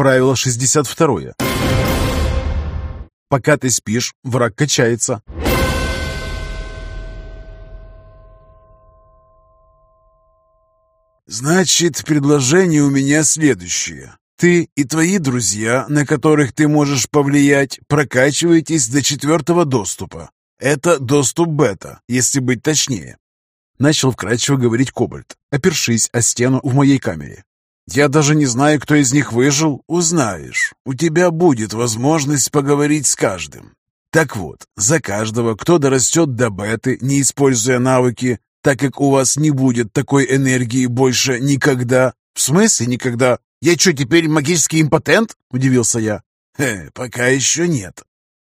правило 62. Пока ты спишь, враг качается. Значит, предложение у меня следующее. Ты и твои друзья, на которых ты можешь повлиять, прокачиваетесь до четвертого доступа. Это доступ бета, если быть точнее. Начал вкратчиво говорить Кобальт, опершись о стену в моей камере. Я даже не знаю, кто из них выжил. Узнаешь. У тебя будет возможность поговорить с каждым. Так вот, за каждого, кто дорастет до беты, не используя навыки, так как у вас не будет такой энергии больше никогда. В смысле никогда? Я что, теперь магический импотент? Удивился я. Хе, пока еще нет.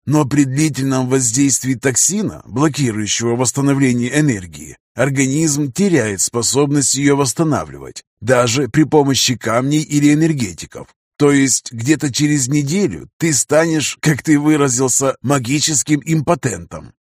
Но при длительном воздействии токсина, блокирующего восстановление энергии, организм теряет способность ее восстанавливать, даже при помощи камней или энергетиков. То есть где-то через неделю ты станешь, как ты выразился, магическим импотентом.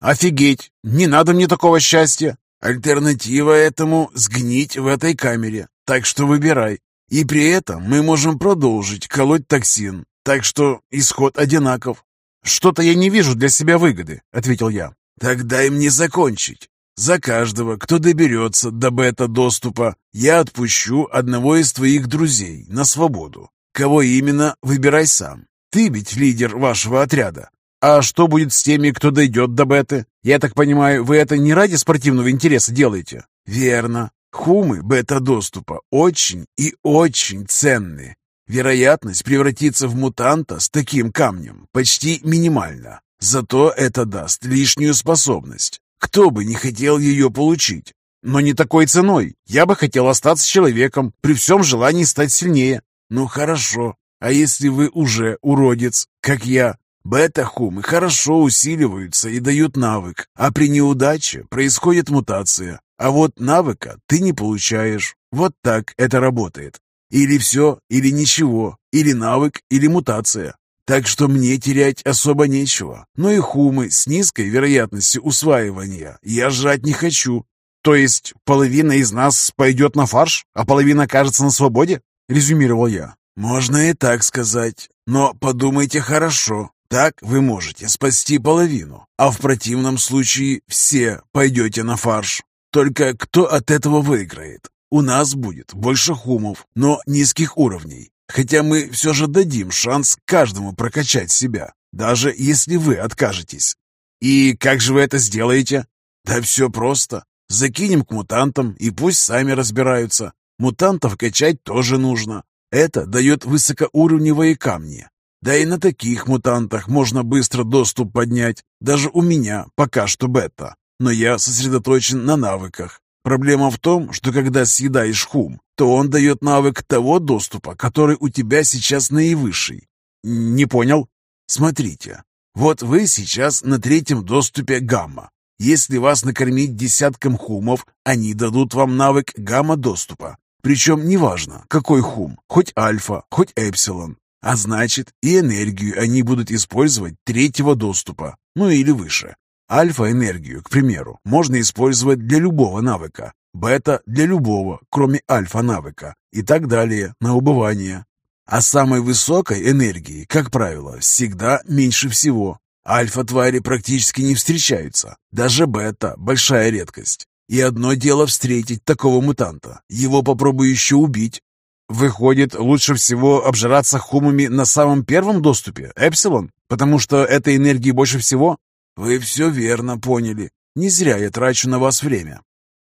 Офигеть! Не надо мне такого счастья! Альтернатива этому – сгнить в этой камере. Так что выбирай. И при этом мы можем продолжить колоть токсин. Так что исход одинаков. «Что-то я не вижу для себя выгоды», — ответил я. «Тогда дай мне закончить. За каждого, кто доберется до бета-доступа, я отпущу одного из твоих друзей на свободу. Кого именно, выбирай сам. Ты ведь лидер вашего отряда. А что будет с теми, кто дойдет до беты? Я так понимаю, вы это не ради спортивного интереса делаете? Верно. Хумы бета-доступа очень и очень ценны. Вероятность превратиться в мутанта с таким камнем почти минимальна. Зато это даст лишнюю способность. Кто бы не хотел ее получить? Но не такой ценой. Я бы хотел остаться человеком, при всем желании стать сильнее. Ну хорошо. А если вы уже уродец, как я, Бета-хумы хорошо усиливаются и дают навык, а при неудаче происходит мутация. А вот навыка ты не получаешь. Вот так это работает. Или все, или ничего, или навык, или мутация. Так что мне терять особо нечего. Но и хумы с низкой вероятностью усваивания я жрать не хочу. То есть половина из нас пойдет на фарш, а половина окажется на свободе? Резюмировал я. Можно и так сказать. Но подумайте хорошо. Так вы можете спасти половину, а в противном случае все пойдете на фарш. Только кто от этого выиграет? У нас будет больше хумов, но низких уровней. Хотя мы все же дадим шанс каждому прокачать себя, даже если вы откажетесь. И как же вы это сделаете? Да все просто. Закинем к мутантам, и пусть сами разбираются. Мутантов качать тоже нужно. Это дает высокоуровневые камни, да и на таких мутантах можно быстро доступ поднять. Даже у меня пока что бета. Но я сосредоточен на навыках. Проблема в том, что когда съедаешь хум, то он дает навык того доступа, который у тебя сейчас наивысший. Не понял? Смотрите. Вот вы сейчас на третьем доступе гамма. Если вас накормить десятком хумов, они дадут вам навык гамма-доступа. Причем неважно, какой хум, хоть альфа, хоть эпсилон. А значит, и энергию они будут использовать третьего доступа, ну или выше. Альфа-энергию, к примеру, можно использовать для любого навыка, бета для любого, кроме альфа-навыка, и так далее, на убывание. А самой высокой энергии, как правило, всегда меньше всего. Альфа-твари практически не встречаются, даже бета – большая редкость. И одно дело встретить такого мутанта, его попробуй еще убить, Выходит, лучше всего обжираться хумами на самом первом доступе, Эпсилон? Потому что этой энергии больше всего? Вы все верно поняли. Не зря я трачу на вас время.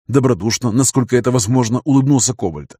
Добродушно, насколько это возможно, улыбнулся Кобальт.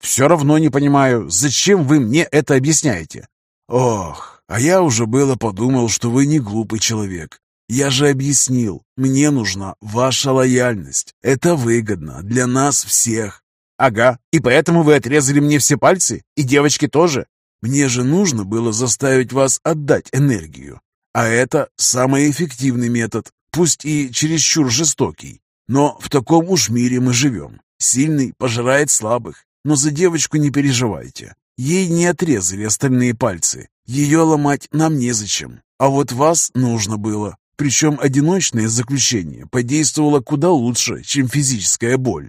Все равно не понимаю, зачем вы мне это объясняете? Ох, а я уже было подумал, что вы не глупый человек. Я же объяснил, мне нужна ваша лояльность. Это выгодно для нас всех. «Ага, и поэтому вы отрезали мне все пальцы? И девочки тоже?» «Мне же нужно было заставить вас отдать энергию. А это самый эффективный метод, пусть и чересчур жестокий. Но в таком уж мире мы живем. Сильный пожирает слабых. Но за девочку не переживайте. Ей не отрезали остальные пальцы. Ее ломать нам незачем. А вот вас нужно было. Причем одиночное заключение подействовало куда лучше, чем физическая боль.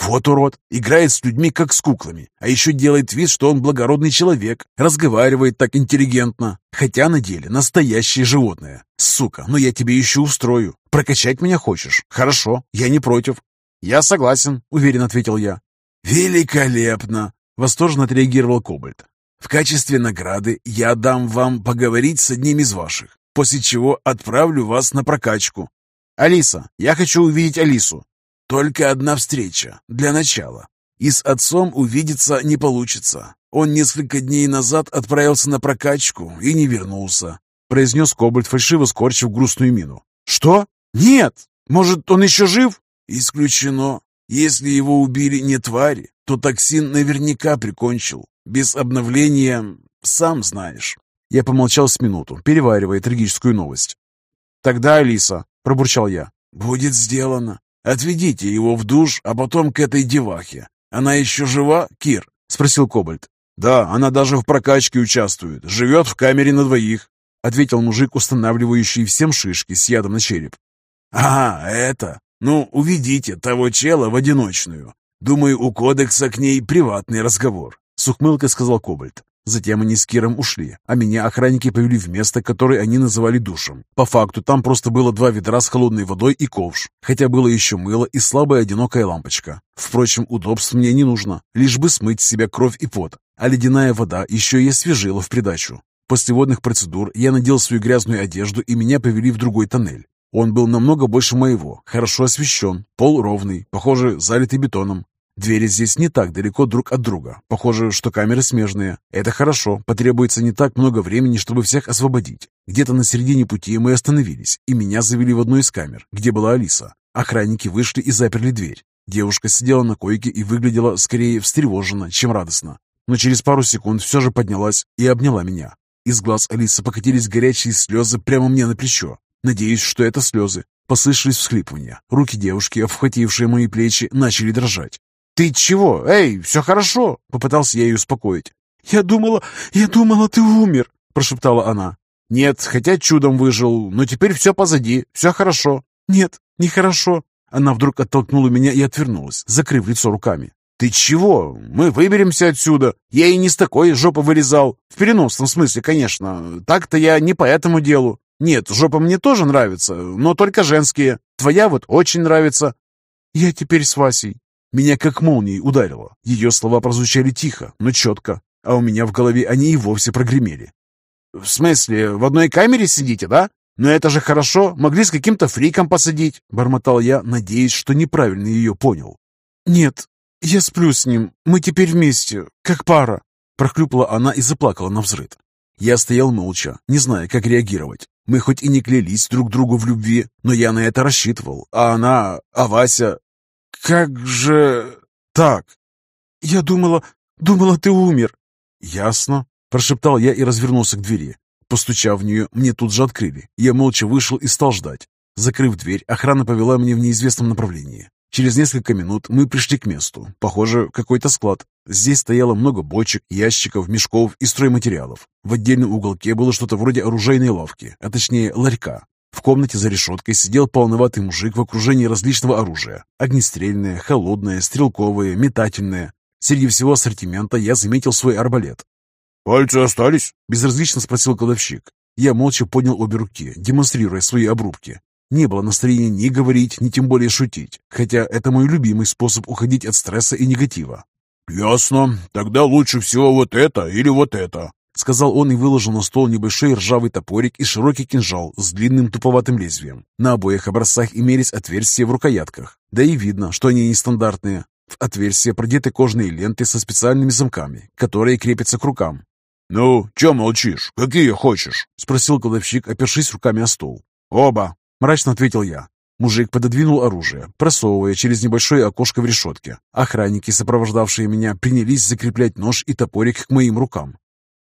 Вот урод, играет с людьми, как с куклами, а еще делает вид, что он благородный человек, разговаривает так интеллигентно, хотя на деле настоящее животное. Сука, ну я тебе еще устрою. Прокачать меня хочешь? Хорошо, я не против. Я согласен, уверенно ответил я. Великолепно, восторженно отреагировал Кобальт. В качестве награды я дам вам поговорить с одним из ваших, после чего отправлю вас на прокачку. Алиса, я хочу увидеть Алису. Только одна встреча, для начала. И с отцом увидеться не получится. Он несколько дней назад отправился на прокачку и не вернулся», — произнес Кобальт, фальшиво скорчив грустную мину. «Что? Нет! Может, он еще жив?» «Исключено. Если его убили не твари, то токсин наверняка прикончил. Без обновления, сам знаешь». Я помолчал с минуту, переваривая трагическую новость. «Тогда, Алиса», — пробурчал я. «Будет сделано. Отведите его в душ, а потом к этой девахе. Она еще жива, Кир?» — спросил Кобальт. «Да, она даже в прокачке участвует. Живет в камере на двоих», — ответил мужик, устанавливающий всем шишки с ядом на череп. «А, это? Ну, уведите того чела в одиночную. Думаю, у кодекса к ней приватный разговор», — с ухмылкой сказал Кобальт. Затем они с Киром ушли, а меня охранники повели в место, которое они называли душем. По факту там просто было два ведра с холодной водой и ковш, хотя было еще мыло и слабая одинокая лампочка. Впрочем, удобств мне не нужно, лишь бы смыть с себя кровь и пот, а ледяная вода еще и освежила в придачу. После водных процедур я надел свою грязную одежду и меня повели в другой тоннель. Он был намного больше моего, хорошо освещен, пол ровный, похоже, залитый бетоном. Двери здесь не так далеко друг от друга. Похоже, что камеры смежные. Это хорошо, потребуется не так много времени, чтобы всех освободить. Где-то на середине пути мы остановились, и меня завели в одну из камер, где была Алиса. Охранники вышли и заперли дверь. Девушка сидела на койке и выглядела скорее встревоженно, чем радостно. Но через пару секунд все же поднялась и обняла меня. Из глаз Алисы покатились горячие слезы прямо мне на плечо. Надеюсь, что это слезы. Послышались всхлипывания. Руки девушки, обхватившие мои плечи, начали дрожать. «Ты чего? Эй, все хорошо!» — попытался я ее успокоить. «Я думала, я думала, ты умер!» — прошептала она. «Нет, хотя чудом выжил, но теперь все позади, все хорошо». «Нет, нехорошо». Она вдруг оттолкнула меня и отвернулась, закрыв лицо руками. «Ты чего? Мы выберемся отсюда. Я и не с такой жопы вылезал. В переносном смысле, конечно. Так-то я не по этому делу. Нет, жопа мне тоже нравится, но только женские. Твоя вот очень нравится». «Я теперь с Васей. Меня как молнией ударило. Ее слова прозвучали тихо, но четко, а у меня в голове они и вовсе прогремели. «В смысле, в одной камере сидите, да? Но это же хорошо, могли с каким-то фриком посадить», — бормотал я, надеясь, что неправильно ее понял. «Нет, я сплю с ним, мы теперь вместе, как пара», — прохлюпала она и заплакала на взрыд. Я стоял молча, не зная, как реагировать. Мы хоть и не клялись друг другу в любви, но я на это рассчитывал, а она, а Вася... «Как же так?» «Я думала, думала, ты умер». «Ясно», — прошептал я и развернулся к двери. Постучав в нее, мне тут же открыли. Я молча вышел и стал ждать. Закрыв дверь, охрана повела меня в неизвестном направлении. Через несколько минут мы пришли к месту. Похоже, какой-то склад. Здесь стояло много бочек, ящиков, мешков и стройматериалов. В отдельном уголке было что-то вроде оружейной лавки, а точнее ларька. В комнате за решеткой сидел полноватый мужик в окружении различного оружия. Огнестрельное, холодное, стрелковое, метательное. Среди всего ассортимента я заметил свой арбалет. «Пальцы остались?» – безразлично спросил кладовщик. Я молча поднял обе руки, демонстрируя свои обрубки. Не было настроения ни говорить, ни тем более шутить, хотя это мой любимый способ уходить от стресса и негатива. «Ясно. Тогда лучше всего вот это или вот это сказал он и выложил на стол небольшой ржавый топорик и широкий кинжал с длинным туповатым лезвием. На обоих образцах имелись отверстия в рукоятках, да и видно, что они нестандартные. В отверстия продеты кожные ленты со специальными замками, которые крепятся к рукам. «Ну, чё молчишь? Какие хочешь?» — спросил кладовщик, опершись руками о стол. «Оба!» — мрачно ответил я. Мужик пододвинул оружие, просовывая через небольшое окошко в решетке. Охранники, сопровождавшие меня, принялись закреплять нож и топорик к моим рукам.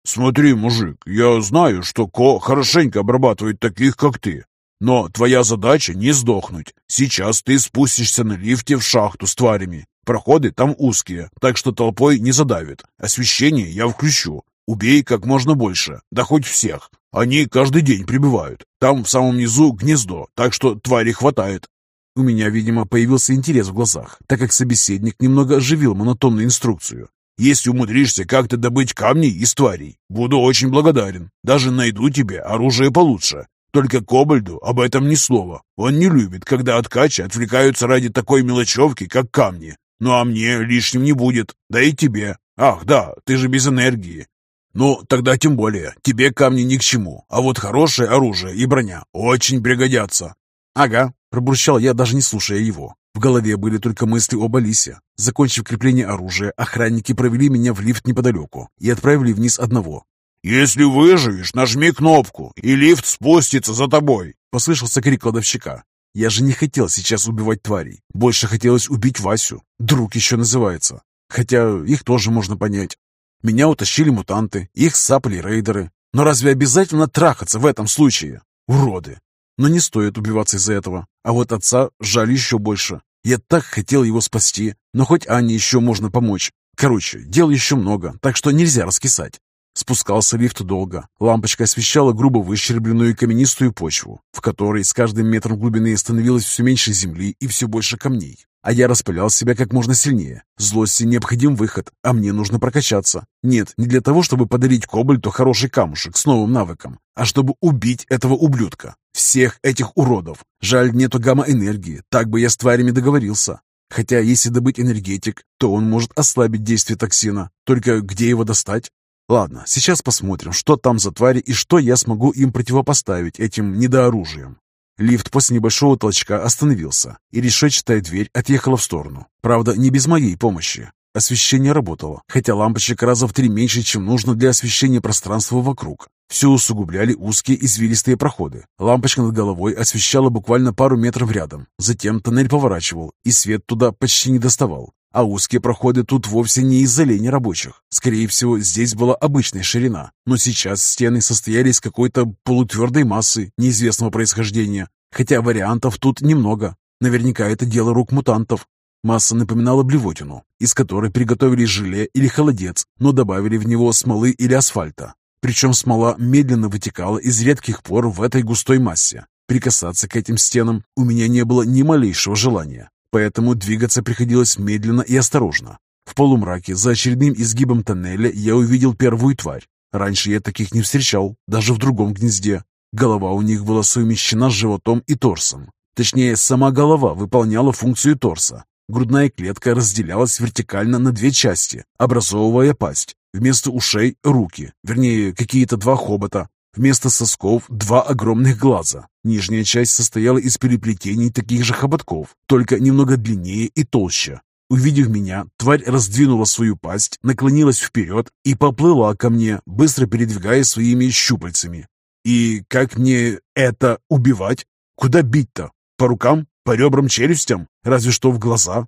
«Смотри, мужик, я знаю, что Ко хорошенько обрабатывает таких, как ты. Но твоя задача не сдохнуть. Сейчас ты спустишься на лифте в шахту с тварями. Проходы там узкие, так что толпой не задавит. Освещение я включу. Убей как можно больше, да хоть всех. Они каждый день прибывают. Там в самом низу гнездо, так что твари хватает. У меня, видимо, появился интерес в глазах, так как собеседник немного оживил монотонную инструкцию. «Если умудришься как-то добыть камни из тварей, буду очень благодарен. Даже найду тебе оружие получше. Только Кобальду об этом ни слова. Он не любит, когда от кача отвлекаются ради такой мелочевки, как камни. Ну а мне лишним не будет, да и тебе. Ах, да, ты же без энергии. Ну, тогда тем более, тебе камни ни к чему, а вот хорошее оружие и броня очень пригодятся. Ага, пробурчал я, даже не слушая его. В голове были только мысли об Алисе. Закончив крепление оружия, охранники провели меня в лифт неподалеку и отправили вниз одного. «Если выживешь, нажми кнопку, и лифт спустится за тобой!» Послышался крик кладовщика. Я же не хотел сейчас убивать тварей. Больше хотелось убить Васю. Друг еще называется. Хотя их тоже можно понять. Меня утащили мутанты, их сапали рейдеры. Но разве обязательно трахаться в этом случае? Уроды! Но не стоит убиваться из-за этого. А вот отца жаль еще больше. Я так хотел его спасти, но хоть Анне еще можно помочь. Короче, дел еще много, так что нельзя раскисать. Спускался лифт долго. Лампочка освещала грубо выщербленную каменистую почву, в которой с каждым метром глубины становилось все меньше земли и все больше камней. А я распылял себя как можно сильнее. Злости необходим выход, а мне нужно прокачаться. Нет, не для того, чтобы подарить Кобальту хороший камушек с новым навыком, а чтобы убить этого ублюдка. Всех этих уродов. Жаль, нету гамма-энергии, так бы я с тварями договорился. Хотя, если добыть энергетик, то он может ослабить действие токсина. Только где его достать? Ладно, сейчас посмотрим, что там за твари и что я смогу им противопоставить этим недооружием. Лифт после небольшого толчка остановился, и решетчатая дверь отъехала в сторону. Правда, не без моей помощи. Освещение работало, хотя лампочек раза в три меньше, чем нужно для освещения пространства вокруг. Все усугубляли узкие извилистые проходы. Лампочка над головой освещала буквально пару метров рядом. Затем тоннель поворачивал, и свет туда почти не доставал. А узкие проходы тут вовсе не из-за лени рабочих. Скорее всего, здесь была обычная ширина. Но сейчас стены состояли из какой-то полутвердой массы неизвестного происхождения. Хотя вариантов тут немного. Наверняка это дело рук мутантов. Масса напоминала блевотину, из которой приготовили желе или холодец, но добавили в него смолы или асфальта. Причем смола медленно вытекала из редких пор в этой густой массе. Прикасаться к этим стенам у меня не было ни малейшего желания поэтому двигаться приходилось медленно и осторожно. В полумраке за очередным изгибом тоннеля я увидел первую тварь. Раньше я таких не встречал, даже в другом гнезде. Голова у них была совмещена с животом и торсом. Точнее, сама голова выполняла функцию торса. Грудная клетка разделялась вертикально на две части, образовывая пасть. Вместо ушей – руки, вернее, какие-то два хобота, Вместо сосков два огромных глаза. Нижняя часть состояла из переплетений таких же хоботков, только немного длиннее и толще. Увидев меня, тварь раздвинула свою пасть, наклонилась вперед и поплыла ко мне, быстро передвигая своими щупальцами. И как мне это убивать? Куда бить-то? По рукам? По ребрам, челюстям? Разве что в глаза?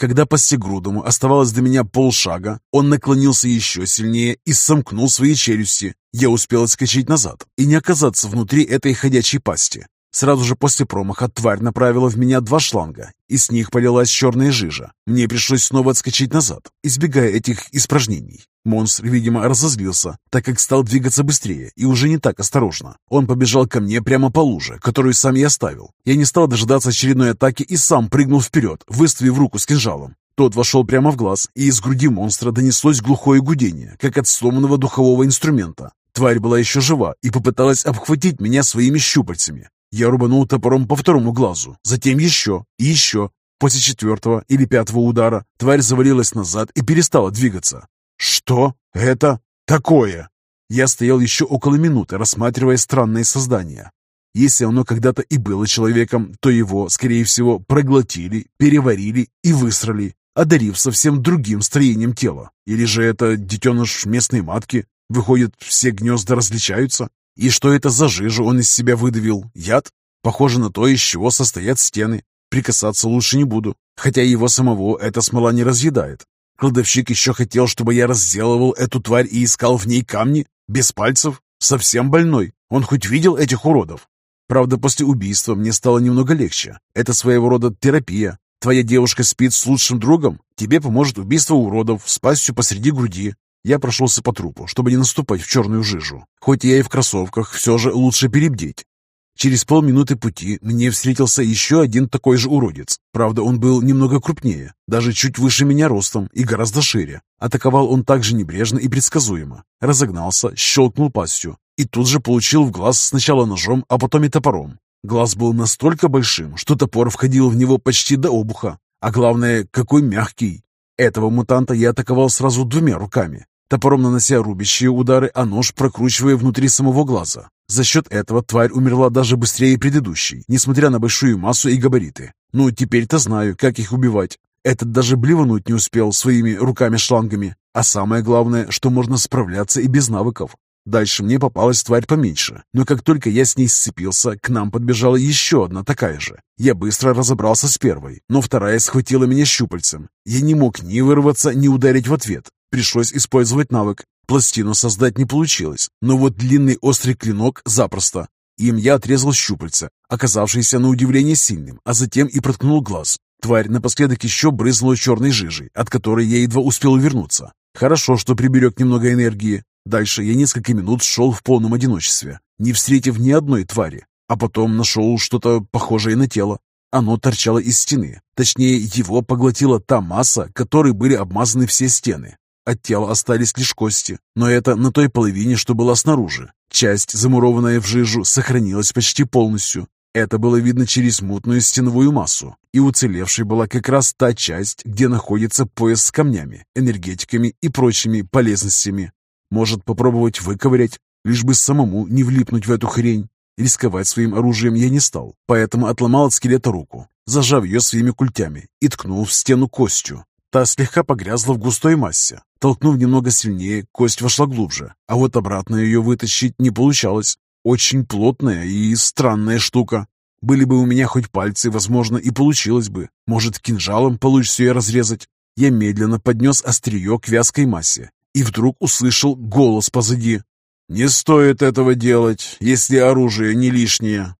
Когда Постегрудому оставалось до меня полшага, он наклонился еще сильнее и сомкнул свои челюсти. Я успел отскочить назад и не оказаться внутри этой ходячей пасти. Сразу же после промаха тварь направила в меня два шланга, и с них полилась черная жижа. Мне пришлось снова отскочить назад, избегая этих испражнений. Монстр, видимо, разозлился, так как стал двигаться быстрее и уже не так осторожно. Он побежал ко мне прямо по луже, которую сам я оставил. Я не стал дожидаться очередной атаки и сам прыгнул вперед, выставив руку с кинжалом. Тот вошел прямо в глаз, и из груди монстра донеслось глухое гудение, как от сломанного духового инструмента. Тварь была еще жива и попыталась обхватить меня своими щупальцами. Я рубанул топором по второму глазу, затем еще и еще. После четвертого или пятого удара тварь завалилась назад и перестала двигаться. «Что это такое?» Я стоял еще около минуты, рассматривая странное создание. Если оно когда-то и было человеком, то его, скорее всего, проглотили, переварили и высрали, одарив совсем другим строением тела. Или же это детеныш местной матки? Выходит, все гнезда различаются? И что это за жижу он из себя выдавил? Яд? Похоже на то, из чего состоят стены. Прикасаться лучше не буду, хотя его самого эта смола не разъедает. Кладовщик еще хотел, чтобы я разделывал эту тварь и искал в ней камни? Без пальцев? Совсем больной? Он хоть видел этих уродов? Правда, после убийства мне стало немного легче. Это своего рода терапия. Твоя девушка спит с лучшим другом? Тебе поможет убийство уродов с посреди груди. Я прошелся по трупу, чтобы не наступать в черную жижу. Хоть я и в кроссовках, все же лучше перебдеть. Через полминуты пути мне встретился еще один такой же уродец. Правда, он был немного крупнее, даже чуть выше меня ростом и гораздо шире. Атаковал он также небрежно и предсказуемо. Разогнался, щелкнул пастью и тут же получил в глаз сначала ножом, а потом и топором. Глаз был настолько большим, что топор входил в него почти до обуха. А главное, какой мягкий. Этого мутанта я атаковал сразу двумя руками, топором нанося рубящие удары, а нож прокручивая внутри самого глаза. За счет этого тварь умерла даже быстрее предыдущей, несмотря на большую массу и габариты. Ну, теперь-то знаю, как их убивать. Этот даже блевануть не успел своими руками-шлангами. А самое главное, что можно справляться и без навыков. Дальше мне попалась тварь поменьше, но как только я с ней сцепился, к нам подбежала еще одна такая же. Я быстро разобрался с первой, но вторая схватила меня щупальцем. Я не мог ни вырваться, ни ударить в ответ. Пришлось использовать навык. Пластину создать не получилось, но вот длинный острый клинок запросто. Им я отрезал щупальца, оказавшийся на удивление сильным, а затем и проткнул глаз. Тварь напоследок еще брызнула черной жижей, от которой я едва успел увернуться. Хорошо, что приберег немного энергии, Дальше я несколько минут шел в полном одиночестве, не встретив ни одной твари, а потом нашел что-то похожее на тело. Оно торчало из стены, точнее, его поглотила та масса, которой были обмазаны все стены. От тела остались лишь кости, но это на той половине, что была снаружи. Часть, замурованная в жижу, сохранилась почти полностью. Это было видно через мутную стеновую массу, и уцелевшей была как раз та часть, где находится пояс с камнями, энергетиками и прочими полезностями. Может попробовать выковырять, лишь бы самому не влипнуть в эту хрень. Рисковать своим оружием я не стал, поэтому отломал от скелета руку, зажав ее своими культями и ткнул в стену костью. Та слегка погрязла в густой массе. Толкнув немного сильнее, кость вошла глубже, а вот обратно ее вытащить не получалось. Очень плотная и странная штука. Были бы у меня хоть пальцы, возможно, и получилось бы. Может, кинжалом получится ее разрезать. Я медленно поднес острие к вязкой массе и вдруг услышал голос позади. «Не стоит этого делать, если оружие не лишнее».